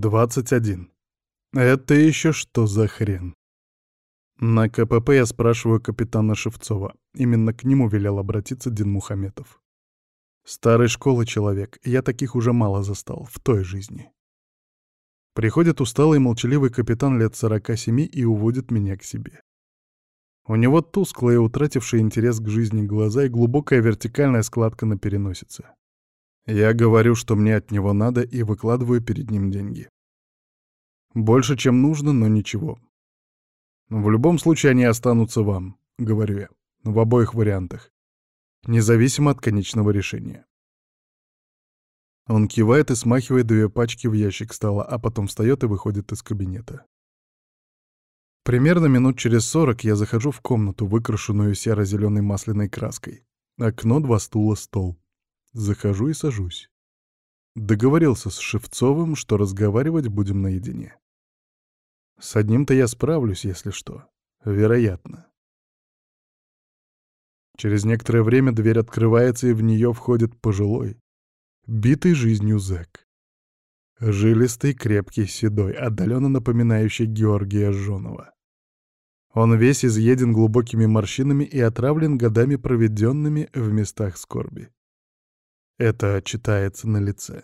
21. Это еще что за хрен? На КПП я спрашиваю капитана Шевцова. Именно к нему велел обратиться Дин Мухаметов. Старой школы человек, я таких уже мало застал в той жизни. Приходит усталый молчаливый капитан лет 47 и уводит меня к себе. У него тусклые, утратившие интерес к жизни глаза и глубокая вертикальная складка на переносице. Я говорю, что мне от него надо, и выкладываю перед ним деньги. Больше, чем нужно, но ничего. В любом случае они останутся вам, говорю я, в обоих вариантах, независимо от конечного решения. Он кивает и смахивает две пачки в ящик стола, а потом встает и выходит из кабинета. Примерно минут через сорок я захожу в комнату, выкрашенную серо-зеленой масляной краской. Окно, два стула, стол. Захожу и сажусь. Договорился с Шевцовым, что разговаривать будем наедине. С одним-то я справлюсь, если что. Вероятно. Через некоторое время дверь открывается, и в нее входит пожилой, битый жизнью зэк. Жилистый, крепкий, седой, отдаленно напоминающий Георгия Жонова. Он весь изъеден глубокими морщинами и отравлен годами, проведенными в местах скорби. Это читается на лице.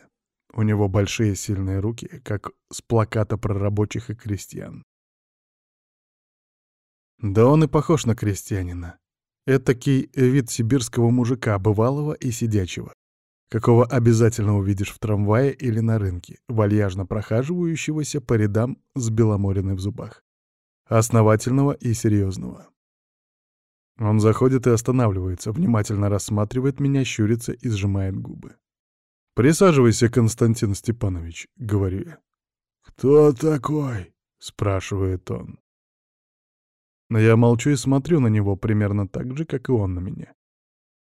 У него большие сильные руки, как с плаката про рабочих и крестьян. Да он и похож на крестьянина. Этакий вид сибирского мужика, бывалого и сидячего, какого обязательно увидишь в трамвае или на рынке, вальяжно прохаживающегося по рядам с беломориной в зубах. Основательного и серьезного. Он заходит и останавливается, внимательно рассматривает меня, щурится и сжимает губы. «Присаживайся, Константин Степанович», — говорю я. «Кто такой?» — спрашивает он. Но я молчу и смотрю на него примерно так же, как и он на меня.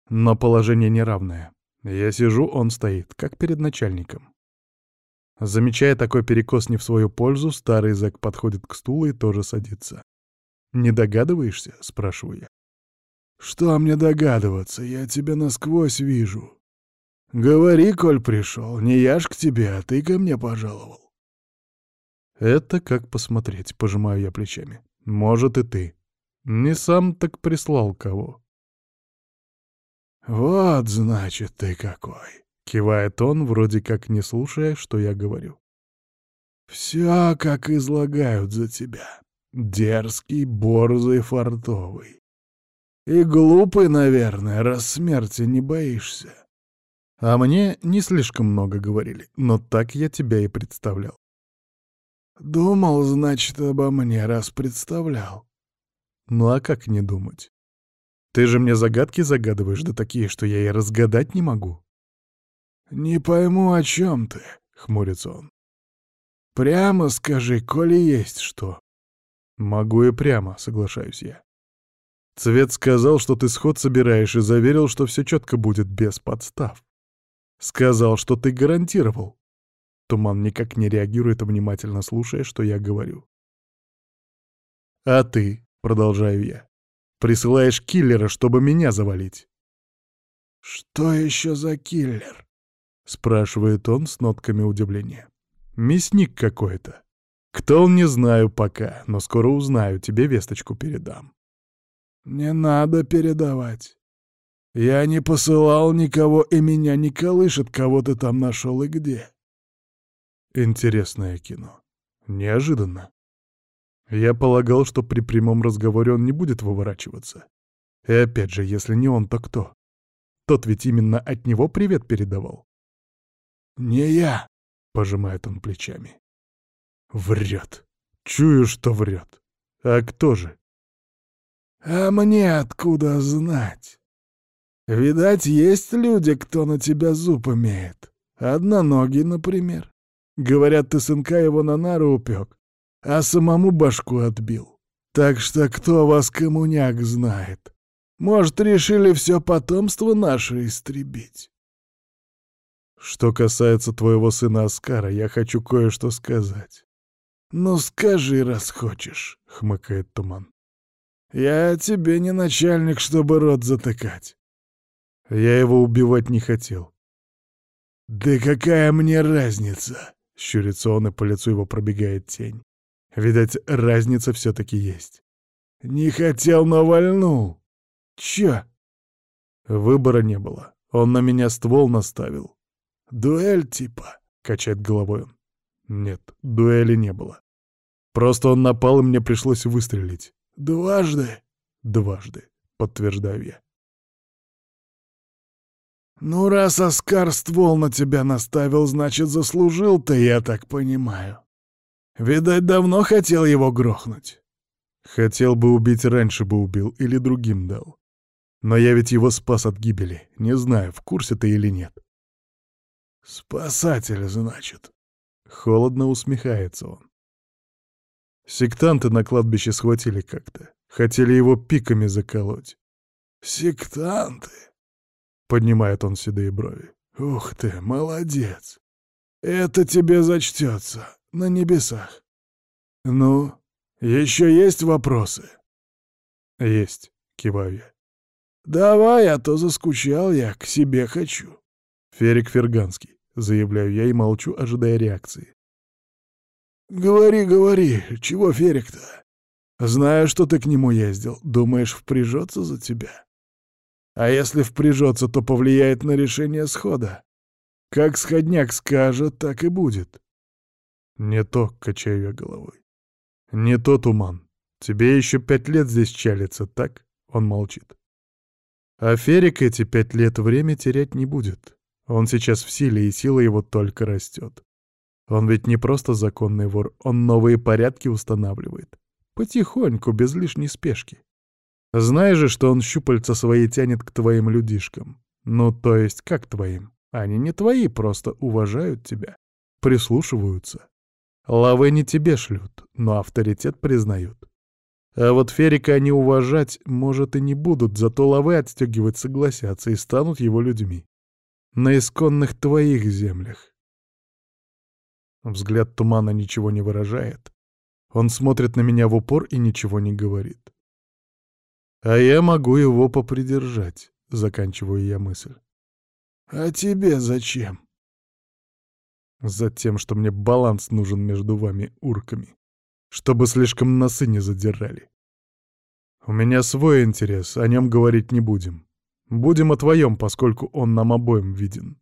Но положение неравное. Я сижу, он стоит, как перед начальником. Замечая такой перекос не в свою пользу, старый зэк подходит к стулу и тоже садится. «Не догадываешься?» — спрашиваю я. «Что мне догадываться? Я тебя насквозь вижу. Говори, коль пришел, не я ж к тебе, а ты ко мне пожаловал». «Это как посмотреть», — пожимаю я плечами. «Может, и ты. Не сам так прислал кого». «Вот, значит, ты какой!» — кивает он, вроде как не слушая, что я говорю. «Все, как излагают за тебя. Дерзкий, борзый, фартовый. И глупый, наверное, раз смерти не боишься. А мне не слишком много говорили, но так я тебя и представлял. Думал, значит, обо мне, раз представлял. Ну а как не думать? Ты же мне загадки загадываешь, да такие, что я и разгадать не могу. Не пойму, о чем ты, — хмурится он. Прямо скажи, коли есть что. Могу и прямо, соглашаюсь я. Цвет сказал, что ты сход собираешь, и заверил, что все четко будет, без подстав. Сказал, что ты гарантировал. Туман никак не реагирует, внимательно слушая, что я говорю. «А ты», — продолжаю я, — «присылаешь киллера, чтобы меня завалить». «Что еще за киллер?» — спрашивает он с нотками удивления. «Мясник какой-то. Кто он, не знаю пока, но скоро узнаю, тебе весточку передам». «Не надо передавать. Я не посылал никого, и меня не колышет, кого ты там нашел и где». Интересное кино. Неожиданно. Я полагал, что при прямом разговоре он не будет выворачиваться. И опять же, если не он, то кто? Тот ведь именно от него привет передавал. «Не я», — пожимает он плечами. Врет. Чую, что врет. А кто же? А мне откуда знать? Видать, есть люди, кто на тебя зуб имеет. Одноногий, например. Говорят, ты сынка его на нару упек, а самому башку отбил. Так что кто вас, коммуняк, знает? Может, решили все потомство наше истребить? Что касается твоего сына Оскара, я хочу кое-что сказать. «Ну скажи, раз хочешь», — хмыкает Туман. «Я тебе не начальник, чтобы рот затыкать». Я его убивать не хотел. «Да какая мне разница?» Щурится он, и по лицу его пробегает тень. Видать, разница все-таки есть. «Не хотел, но вальнул. Чё?» Выбора не было. Он на меня ствол наставил. «Дуэль типа?» — качает головой он. Нет, дуэли не было. Просто он напал, и мне пришлось выстрелить. «Дважды?» «Дважды», — подтверждаю я. «Ну, раз Оскар ствол на тебя наставил, значит, заслужил ты, я так понимаю. Видать, давно хотел его грохнуть». Хотел бы убить, раньше бы убил или другим дал. Но я ведь его спас от гибели. Не знаю, в курсе ты или нет. «Спасатель, значит». Холодно усмехается он. Сектанты на кладбище схватили как-то. Хотели его пиками заколоть. «Сектанты?» Поднимает он седые брови. «Ух ты, молодец! Это тебе зачтется на небесах. Ну, еще есть вопросы?» «Есть», — киваю я. «Давай, а то заскучал я, к себе хочу». «Ферик Ферганский», — заявляю я и молчу, ожидая реакции. «Говори, говори, чего Ферик-то? Знаю, что ты к нему ездил. Думаешь, впряжется за тебя?» А если впряжется, то повлияет на решение схода. Как сходняк скажет, так и будет. Не то, качаю я головой. Не то, Туман. Тебе еще пять лет здесь чалится, так? Он молчит. А Ферик эти пять лет время терять не будет. Он сейчас в силе, и сила его только растет. Он ведь не просто законный вор, он новые порядки устанавливает. Потихоньку, без лишней спешки. Знаешь же, что он щупальца свои тянет к твоим людишкам. Ну, то есть, как твоим? Они не твои, просто уважают тебя. Прислушиваются. Лавы не тебе шлют, но авторитет признают. А вот Ферика они уважать, может, и не будут, зато лавы отстегивать согласятся и станут его людьми. На исконных твоих землях. Взгляд тумана ничего не выражает. Он смотрит на меня в упор и ничего не говорит. А я могу его попридержать, заканчиваю я мысль. А тебе зачем? Затем, что мне баланс нужен между вами, урками. Чтобы слишком носы не задирали. У меня свой интерес, о нем говорить не будем. Будем о твоем, поскольку он нам обоим виден.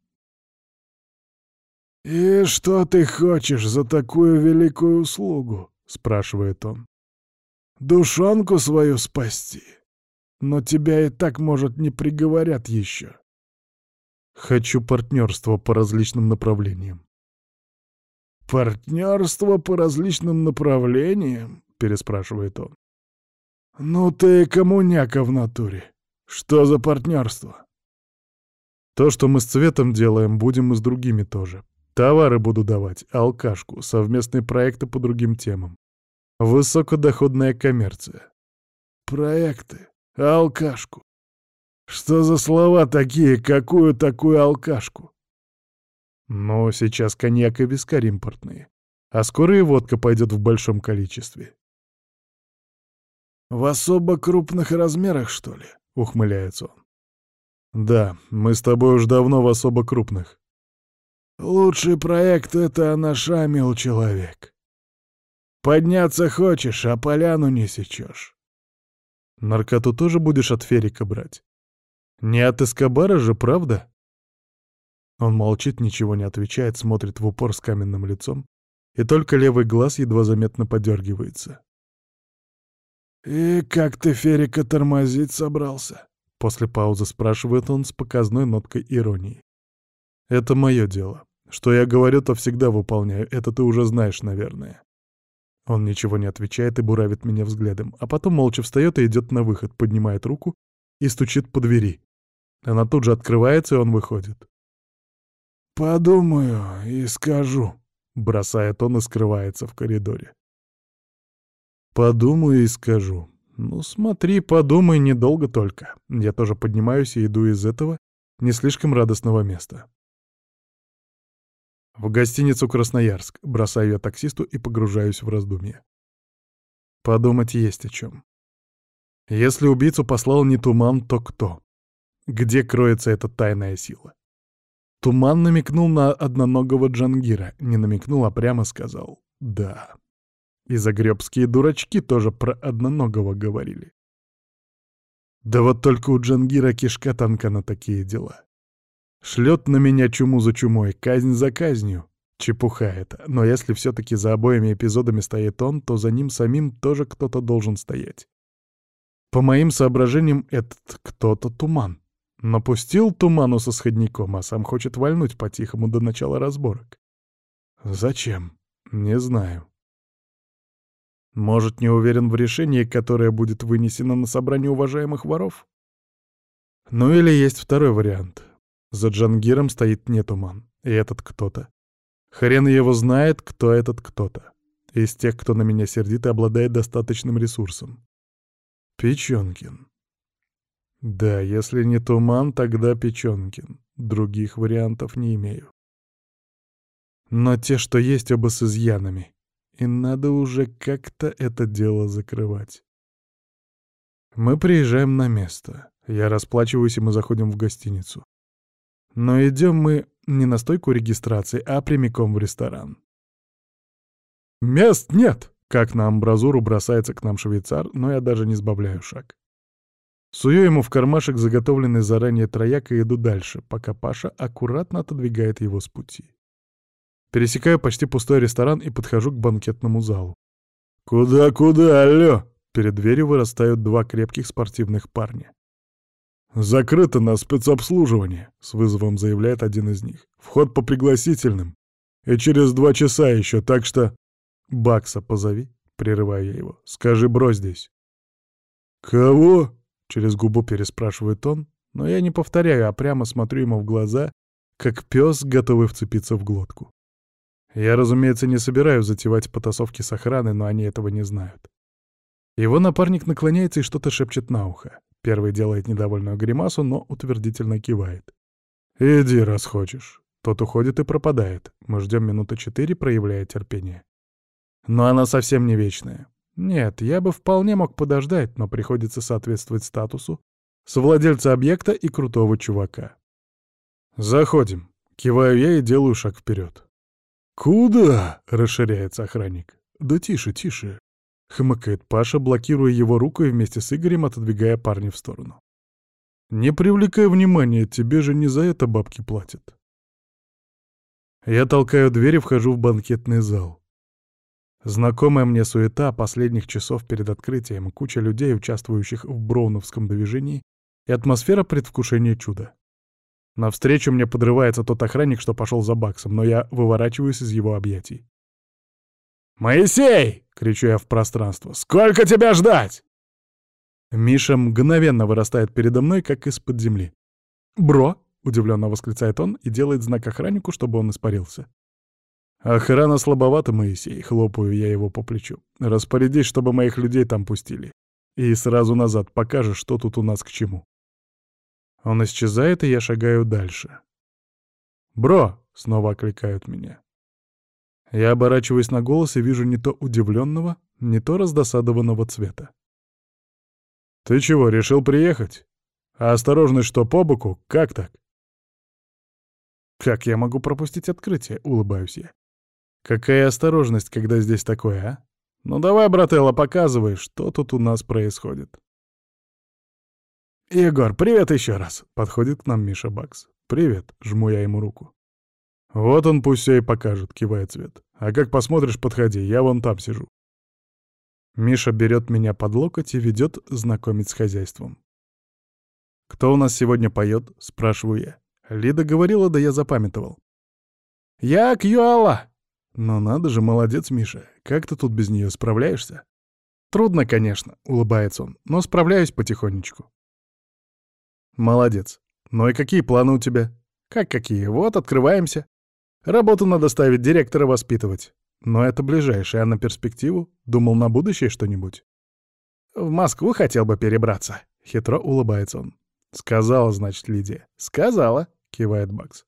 «И что ты хочешь за такую великую услугу?» — спрашивает он. «Душонку свою спасти?» Но тебя и так, может, не приговорят еще. Хочу партнерство по различным направлениям. «Партнерство по различным направлениям?» — переспрашивает он. «Ну ты коммуняка в натуре. Что за партнерство?» «То, что мы с Цветом делаем, будем и с другими тоже. Товары буду давать, алкашку, совместные проекты по другим темам. Высокодоходная коммерция». «Проекты? Алкашку. Что за слова такие? Какую такую алкашку? Но сейчас коньяк и вискарь импортные. А скоро и водка пойдет в большом количестве. «В особо крупных размерах, что ли?» — ухмыляется он. «Да, мы с тобой уж давно в особо крупных». «Лучший проект — это нашамил человек. Подняться хочешь, а поляну не сечешь. Наркоту тоже будешь от Ферика брать? Не от Эскобара же, правда? Он молчит, ничего не отвечает, смотрит в упор с каменным лицом, и только левый глаз едва заметно подергивается. «И как ты Ферика тормозить собрался?» После паузы спрашивает он с показной ноткой иронии. «Это мое дело. Что я говорю, то всегда выполняю. Это ты уже знаешь, наверное. Он ничего не отвечает и буравит меня взглядом, а потом молча встает и идет на выход, поднимает руку и стучит по двери. Она тут же открывается, и он выходит. «Подумаю и скажу», — бросает он и скрывается в коридоре. «Подумаю и скажу. Ну смотри, подумай недолго только. Я тоже поднимаюсь и иду из этого не слишком радостного места. В гостиницу «Красноярск» бросаю я таксисту и погружаюсь в раздумья. Подумать есть о чем. Если убийцу послал не туман, то кто? Где кроется эта тайная сила? Туман намекнул на одноногого Джангира. Не намекнул, а прямо сказал «да». И загребские дурачки тоже про одноногого говорили. Да вот только у Джангира кишка танка на такие дела. Шлет на меня чуму за чумой, казнь за казнью. Чепуха это. Но если все-таки за обоими эпизодами стоит он, то за ним самим тоже кто-то должен стоять. По моим соображениям, этот кто-то туман. Напустил туману со сходником, а сам хочет вальнуть по-тихому до начала разборок. Зачем? Не знаю. Может, не уверен в решении, которое будет вынесено на собрании уважаемых воров? Ну или есть второй вариант. За Джангиром стоит не туман, и этот кто-то. Хрен его знает, кто этот кто-то. Из тех, кто на меня сердит и обладает достаточным ресурсом. Печенкин. Да, если не туман, тогда Печенкин. Других вариантов не имею. Но те, что есть, оба с изъянами. И надо уже как-то это дело закрывать. Мы приезжаем на место. Я расплачиваюсь, и мы заходим в гостиницу. Но идем мы не на стойку регистрации, а прямиком в ресторан. «Мест нет!» — как на амбразуру бросается к нам швейцар, но я даже не сбавляю шаг. Сую ему в кармашек заготовленный заранее трояк и иду дальше, пока Паша аккуратно отодвигает его с пути. Пересекаю почти пустой ресторан и подхожу к банкетному залу. «Куда-куда, алло?» Перед дверью вырастают два крепких спортивных парня. «Закрыто на спецобслуживание», — с вызовом заявляет один из них. «Вход по пригласительным. И через два часа еще, так что...» «Бакса позови», — прерываю я его. «Скажи, бро здесь». «Кого?» Через губу переспрашивает он, но я не повторяю, а прямо смотрю ему в глаза, как пес, готовый вцепиться в глотку. Я, разумеется, не собираюсь затевать потасовки с охраной, но они этого не знают. Его напарник наклоняется и что-то шепчет на ухо. Первый делает недовольную гримасу, но утвердительно кивает. «Иди, раз хочешь». Тот уходит и пропадает. Мы ждем минуты четыре, проявляя терпение. Но она совсем не вечная. Нет, я бы вполне мог подождать, но приходится соответствовать статусу совладельца объекта и крутого чувака. «Заходим», — киваю я и делаю шаг вперед. «Куда?» — расширяется охранник. «Да тише, тише», — хмыкает Паша, блокируя его руку и вместе с Игорем отодвигая парня в сторону. «Не привлекай внимания, тебе же не за это бабки платят». Я толкаю дверь и вхожу в банкетный зал. Знакомая мне суета последних часов перед открытием, куча людей, участвующих в броуновском движении, и атмосфера предвкушения чуда. Навстречу мне подрывается тот охранник, что пошел за баксом, но я выворачиваюсь из его объятий. «Моисей!» — кричу я в пространство. «Сколько тебя ждать?» Миша мгновенно вырастает передо мной, как из-под земли. «Бро!» — удивленно восклицает он и делает знак охраннику, чтобы он испарился. «Охрана слабовата, Моисей», — хлопаю я его по плечу. «Распорядись, чтобы моих людей там пустили. И сразу назад покажешь, что тут у нас к чему». Он исчезает, и я шагаю дальше. «Бро!» — снова окликают меня. Я оборачиваюсь на голос и вижу не то удивленного, не то раздосадованного цвета. «Ты чего, решил приехать? А осторожность что, по боку? Как так?» «Как я могу пропустить открытие?» — улыбаюсь я. Какая осторожность, когда здесь такое, а? Ну давай, брателло, показывай, что тут у нас происходит. «Егор, привет еще раз!» — подходит к нам Миша Бакс. «Привет!» — жму я ему руку. «Вот он пусть все и покажет», — кивает Свет. «А как посмотришь, подходи, я вон там сижу». Миша берет меня под локоть и ведет знакомить с хозяйством. «Кто у нас сегодня поет?» — спрашиваю я. Лида говорила, да я запамятовал. «Я Кьюала!» Но надо же, молодец, Миша. Как ты тут без нее справляешься? Трудно, конечно, улыбается он, но справляюсь потихонечку. Молодец. Ну и какие планы у тебя? Как какие? Вот, открываемся. Работу надо ставить, директора воспитывать. Но это ближайшее, а на перспективу? Думал на будущее что-нибудь? В Москву хотел бы перебраться. Хитро улыбается он. Сказала, значит, Лидия. Сказала, кивает Бакс.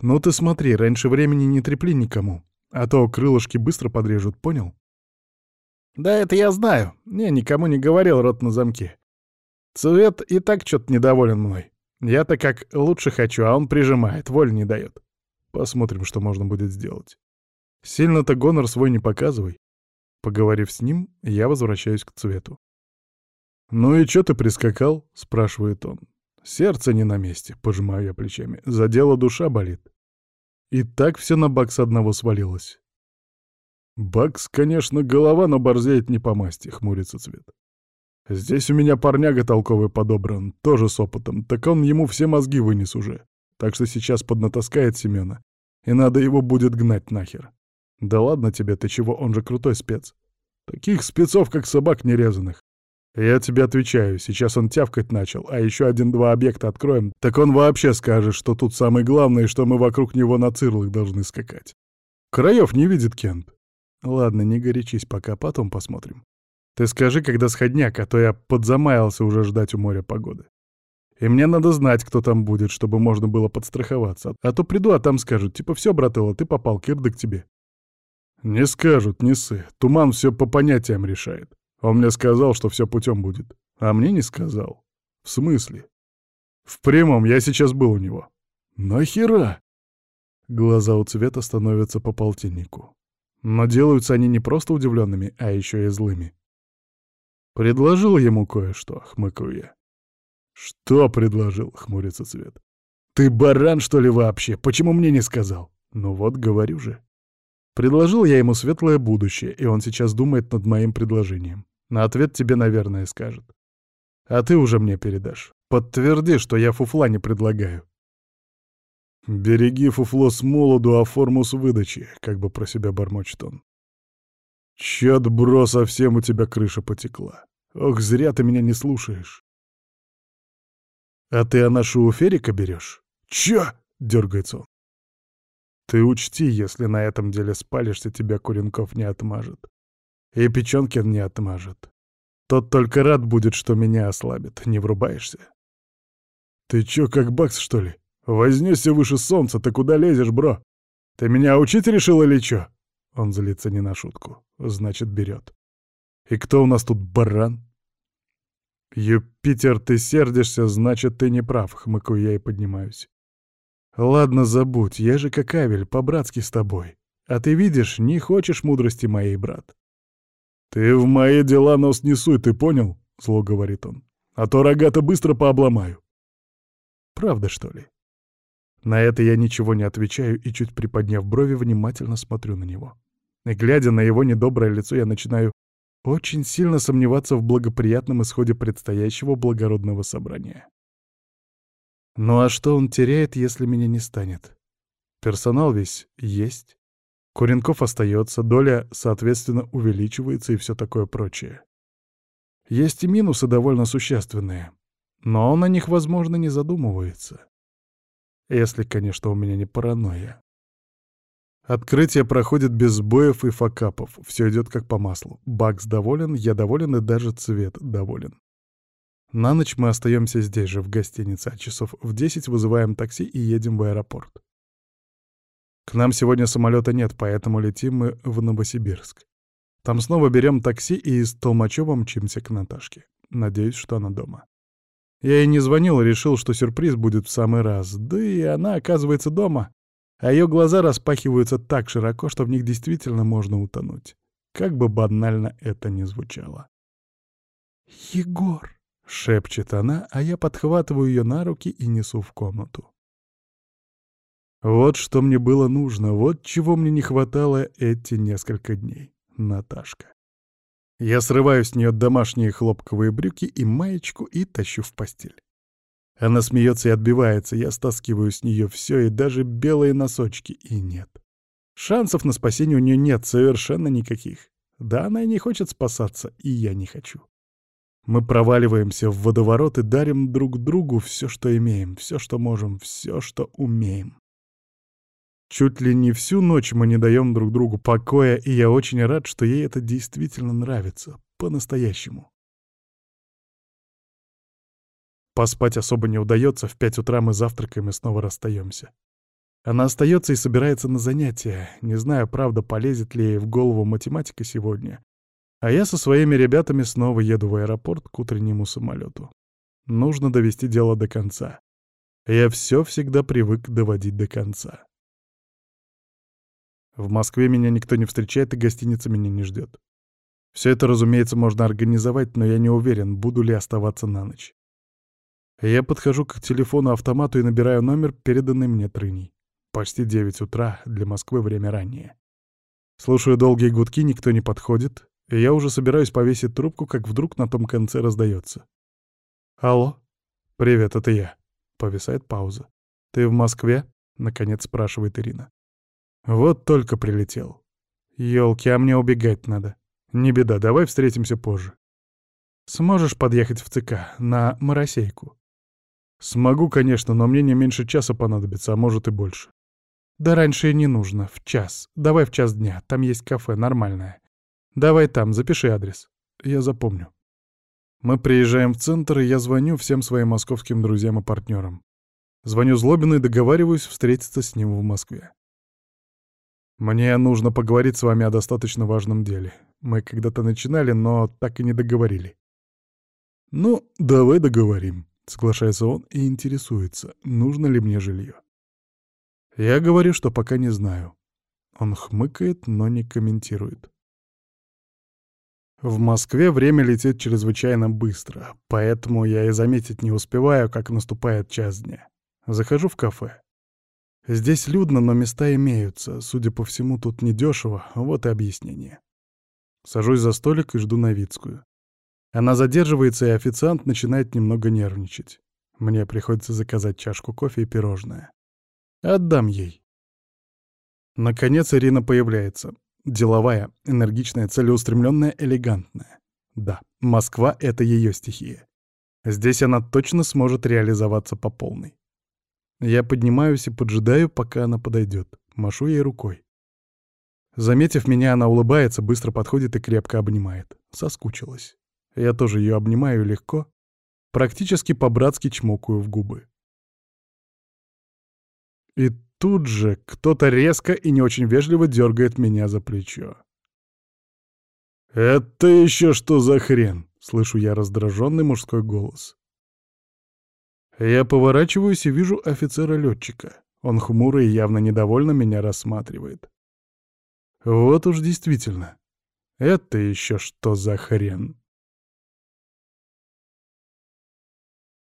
Ну ты смотри, раньше времени не трепли никому. А то крылышки быстро подрежут, понял? Да это я знаю. Не, никому не говорил рот на замке. Цвет и так что-то недоволен мной. Я-то как лучше хочу, а он прижимает, воль не дает. Посмотрим, что можно будет сделать. Сильно-то гонор свой не показывай. Поговорив с ним, я возвращаюсь к цвету. «Ну и чё ты прискакал?» — спрашивает он. «Сердце не на месте», — пожимаю я плечами. «За дело душа болит». И так все на Бакс одного свалилось. «Бакс, конечно, голова, но борзеет не по масти», — хмурится цвет. «Здесь у меня парняга толковый подобран, тоже с опытом, так он ему все мозги вынес уже. Так что сейчас поднатаскает Семена, и надо его будет гнать нахер. Да ладно тебе, ты чего, он же крутой спец. Таких спецов, как собак нерезанных. Я тебе отвечаю, сейчас он тявкать начал, а еще один-два объекта откроем, так он вообще скажет, что тут самое главное, что мы вокруг него на цирлах должны скакать. Краев не видит Кент. Ладно, не горячись пока, потом посмотрим. Ты скажи, когда сходняк, а то я подзамаялся уже ждать у моря погоды. И мне надо знать, кто там будет, чтобы можно было подстраховаться. А то приду, а там скажут, типа, все, брателло, ты попал, кирды к тебе. Не скажут, не сы. Туман все по понятиям решает. Он мне сказал, что все путем будет. А мне не сказал. В смысле? В прямом, я сейчас был у него. Нахера? Глаза у цвета становятся по полтиннику. Но делаются они не просто удивленными, а еще и злыми. Предложил ему кое-что, хмыкаю я. Что предложил, хмурится цвет. Ты баран, что ли, вообще? Почему мне не сказал? Ну вот, говорю же. Предложил я ему светлое будущее, и он сейчас думает над моим предложением. На ответ тебе, наверное, скажет. А ты уже мне передашь. Подтверди, что я фуфла не предлагаю. «Береги фуфло с молоду, а форму с выдачи», — как бы про себя бормочет он. «Чёт, бро, совсем у тебя крыша потекла. Ох, зря ты меня не слушаешь». «А ты о нашу уферика берешь?» «Чё?» — дергается он. «Ты учти, если на этом деле спалишься, тебя Куренков не отмажет. И Печенкин не отмажет. Тот только рад будет, что меня ослабит. Не врубаешься? Ты чё, как бакс, что ли? Вознесся выше солнца, ты куда лезешь, бро? Ты меня учить решил или чё? Он злится не на шутку. Значит, берет. И кто у нас тут баран? Юпитер, ты сердишься, значит, ты не прав, хмыкаю я и поднимаюсь. Ладно, забудь, я же как Авель, по-братски с тобой. А ты видишь, не хочешь мудрости моей, брат. «Ты в мои дела нос не суй, ты понял?» — зло говорит он. «А то рога-то быстро пообломаю». «Правда, что ли?» На это я ничего не отвечаю и, чуть приподняв брови, внимательно смотрю на него. И, глядя на его недоброе лицо, я начинаю очень сильно сомневаться в благоприятном исходе предстоящего благородного собрания. Ну а что он теряет, если меня не станет? Персонал весь есть. Куренков остается, доля, соответственно, увеличивается и все такое прочее. Есть и минусы довольно существенные, но он о них, возможно, не задумывается. Если, конечно, у меня не паранойя. Открытие проходит без сбоев и факапов, все идет как по маслу. Бакс доволен, я доволен и даже цвет доволен. На ночь мы остаемся здесь же, в гостинице, а часов в 10 вызываем такси и едем в аэропорт. К нам сегодня самолета нет, поэтому летим мы в Новосибирск. Там снова берем такси и из Толмачева мчимся к Наташке. Надеюсь, что она дома. Я ей не звонил решил, что сюрприз будет в самый раз. Да и она оказывается дома. А ее глаза распахиваются так широко, что в них действительно можно утонуть. Как бы банально это ни звучало. «Егор!» — шепчет она, а я подхватываю ее на руки и несу в комнату. Вот что мне было нужно, вот чего мне не хватало эти несколько дней. Наташка. Я срываю с нее домашние хлопковые брюки и маечку и тащу в постель. Она смеется и отбивается, я стаскиваю с нее все и даже белые носочки, и нет. Шансов на спасение у нее нет совершенно никаких. Да, она и не хочет спасаться, и я не хочу. Мы проваливаемся в водоворот и дарим друг другу все, что имеем, все, что можем, все, что умеем. Чуть ли не всю ночь мы не даем друг другу покоя, и я очень рад, что ей это действительно нравится. По-настоящему. Поспать особо не удается, в пять утра мы завтракаем и снова расстаемся. Она остается и собирается на занятия. Не знаю, правда, полезет ли ей в голову математика сегодня. А я со своими ребятами снова еду в аэропорт к утреннему самолету. Нужно довести дело до конца. Я все всегда привык доводить до конца. В Москве меня никто не встречает, и гостиница меня не ждет. Все это, разумеется, можно организовать, но я не уверен, буду ли оставаться на ночь. Я подхожу к телефону-автомату и набираю номер, переданный мне трыней. Почти 9 утра, для Москвы время раннее. Слушаю долгие гудки, никто не подходит, и я уже собираюсь повесить трубку, как вдруг на том конце раздается. «Алло? Привет, это я». Повисает пауза. «Ты в Москве?» — наконец спрашивает Ирина. «Вот только прилетел. Ёлки, а мне убегать надо. Не беда, давай встретимся позже. Сможешь подъехать в ЦК на Моросейку?» «Смогу, конечно, но мне не меньше часа понадобится, а может и больше». «Да раньше и не нужно, в час. Давай в час дня, там есть кафе, нормальное. Давай там, запиши адрес. Я запомню». Мы приезжаем в центр, и я звоню всем своим московским друзьям и партнерам. Звоню Злобину и договариваюсь встретиться с ним в Москве. Мне нужно поговорить с вами о достаточно важном деле. Мы когда-то начинали, но так и не договорили. Ну, давай договорим, соглашается он и интересуется, нужно ли мне жилье. Я говорю, что пока не знаю. Он хмыкает, но не комментирует. В Москве время летит чрезвычайно быстро, поэтому я и заметить не успеваю, как наступает час дня. Захожу в кафе. Здесь людно, но места имеются. Судя по всему, тут недешево, вот и объяснение. Сажусь за столик и жду Новицкую. Она задерживается, и официант начинает немного нервничать. Мне приходится заказать чашку кофе и пирожное. Отдам ей. Наконец Ирина появляется. Деловая, энергичная, целеустремленная, элегантная. Да, Москва — это ее стихия. Здесь она точно сможет реализоваться по полной. Я поднимаюсь и поджидаю, пока она подойдет. Машу ей рукой. Заметив меня, она улыбается, быстро подходит и крепко обнимает. Соскучилась. Я тоже ее обнимаю легко, практически по-братски чмокаю в губы. И тут же кто-то резко и не очень вежливо дергает меня за плечо. «Это еще что за хрен?» — слышу я раздраженный мужской голос. Я поворачиваюсь и вижу офицера-летчика. Он хмурый и явно недовольно меня рассматривает. Вот уж действительно. Это еще что за хрен?